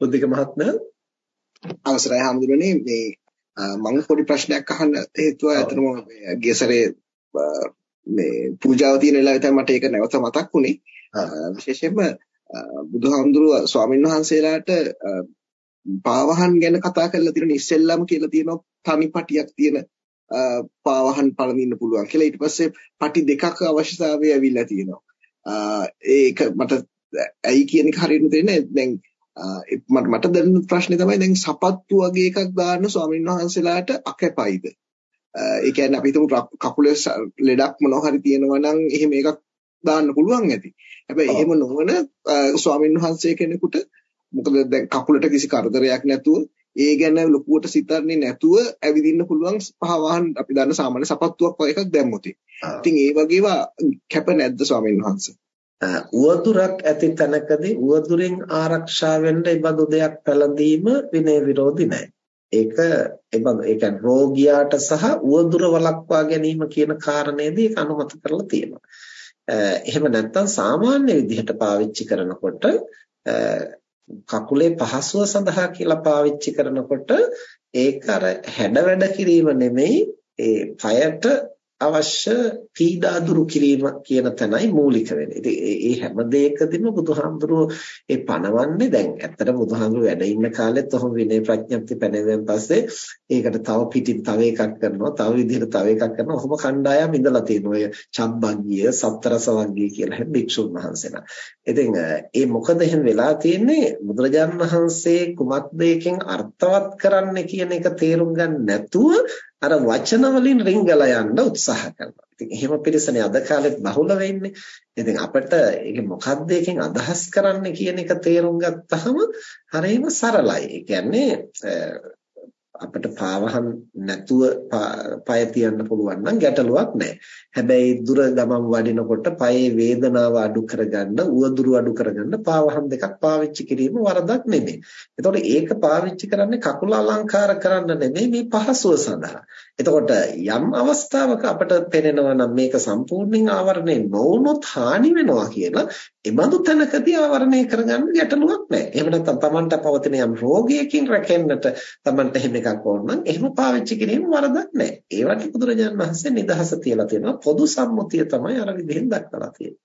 බුද්ධික මහත්මයා. අවසරයි හඳුනන්නේ මේ මම පොඩි ප්‍රශ්නයක් අහන්න හේතුව ඇත්තටම ගියසරේ මේ පූජාව තියෙන වෙලාවේ තමයි මට ඒක නැවත මතක් වුණේ විශේෂයෙන්ම බුදුහාමුදුරුව ස්වාමීන් වහන්සේලාට පාවහන් ගැන කතා කරලා තියෙන ඉස්සෙල්ලාම කියලා තියෙනවා තනිපටියක් තියෙන පාවහන් පළඳින්න පුළුවන් කියලා. ඊට පස්සේ පටි දෙකක අවශ්‍යතාවය ඇවිල්ලා තියෙනවා. ඒක මට ඇයි කියන එක හරියට දෙන්නේ දැන් මට මට දැනෙන ප්‍රශ්නේ තමයි දැන් සපත්තු වගේ එකක් දාන්න ස්වාමීන් වහන්සේලාට අකැපයිද? ඒ කියන්නේ අපි හිතමු කකුලේ ලෙඩක් මොනවා හරි තියෙනවා නම් එහෙම එකක් දාන්න පුළුවන් ඇති. හැබැයි එහෙම නොවන ස්වාමීන් වහන්සේ කෙනෙකුට මොකද දැන් කකුලට කිසි කරදරයක් නැතුව ඒ ගැන ලොකුවට සිතන්නේ නැතුව ඇවිදින්න පුළුවන් පහ වාහන අපි දන්න සාමාන්‍ය සපත්තුවක් වගේ එකක් දැම්මොත්. ඉතින් ඒ වගේව කැප නැද්ද ස්වාමීන් වහන්සේ? උවදුරක් ඇති තැනකදී උවදුරින් ආරක්ෂා වෙන්න ඉබඳු දෙයක් පැළඳීම විනය විරෝධි නැහැ. ඒක ඉබඳු ඒ කියන්නේ රෝගියාට සහ උවදුර වළක්වා ගැනීම කියන කාරණේදී ඒක අනුමත කරලා තියෙනවා. එහෙම නැත්නම් සාමාන්‍ය විදිහට පාවිච්චි කරනකොට කකුලේ පහසුව සඳහා කියලා පාවිච්චි කරනකොට ඒක අර හැඩ වැඩ කිරීම නෙමෙයි ඒ পায়ට අවශ්‍ය පීඩා දුරු කිරීම කියන තැනයි මූලික වෙන්නේ. ඉතින් ඒ හැම දෙයකදීම බුදුහාමුදුරුවෝ ඒ පණවන්නේ දැන් ඇත්තට බුදුහාමුදුරුවෝ වැඩ ඉන්න කාලෙත් ඔහොම විනය ප්‍රඥප්ති පැනෙවෙන් පස්සේ ඒකට තව පිටින් තව එකක් කරනවා, තව විදිහට තව එකක් කරනවා. ඔහොම කණ්ඩායම් ඉඳලා තියෙනවා. ඔය චබ්බග්ගිය, සත්තරසවග්ගිය කියලා හැම භික්ෂුන් වහන්සේලා. ඉතින් ඒ මොකද එහෙම වෙලා තියෙන්නේ බුදුරජාණන් වහන්සේ කුමක්ද එකෙන් අර්ථවත් කරන්නේ කියන එක තේරුම් ගන්න නැතුව අර වචන වලින් රිංගලා යන්න උත්සාහ කරනවා. ඉතින් එහෙම පිරිසනේ අද කාලෙත් බහුල වෙන්නේ. ඉතින් අපිට ඒක මොකද්ද එකෙන් අදහස් කරන්නේ කියන එක තේරුම් ගත්තහම හරියම සරලයි. ඒ කියන්නේ අපිට පාවහන් නැතුව පය තියන්න පුළුවන් නම් ගැටලුවක් නැහැ. හැබැයි දුර ගමන් වඩිනකොට පයේ වේදනාව අඩු කරගන්න, උවදුරු අඩු කරගන්න පාවහන් දෙකක් පාවිච්චි කිරීම වරදක් නෙමෙයි. එතකොට ඒක පාවිච්චි කරන්නේ කකුල අලංකාර කරන්න නෙමෙයි මේ පහසුව සඳහා. එතකොට යම් අවස්ථාවක අපිට පේනවා නම් මේක සම්පූර්ණයෙන් ආවරණය නොවුනොත් හානි වෙනවා කියලා එබඳු තැනකදී ආවරණය කරගන්න ගැටලුවක් නැහැ. එහෙම නැත්නම් Tamanට පවතින යම් රෝගයකින් රැකෙන්නට Tamanට එහෙම එකක් ඕන නම් එහෙම පාවිච්චි කිරීම වරදක් නැහැ. ඒවට බුදුරජාණන් වහන්සේ නිදහස තියලා තියෙනවා. පොදු සම්මුතිය තමයි අර විදිහෙන් දක්වලා තියෙන්නේ.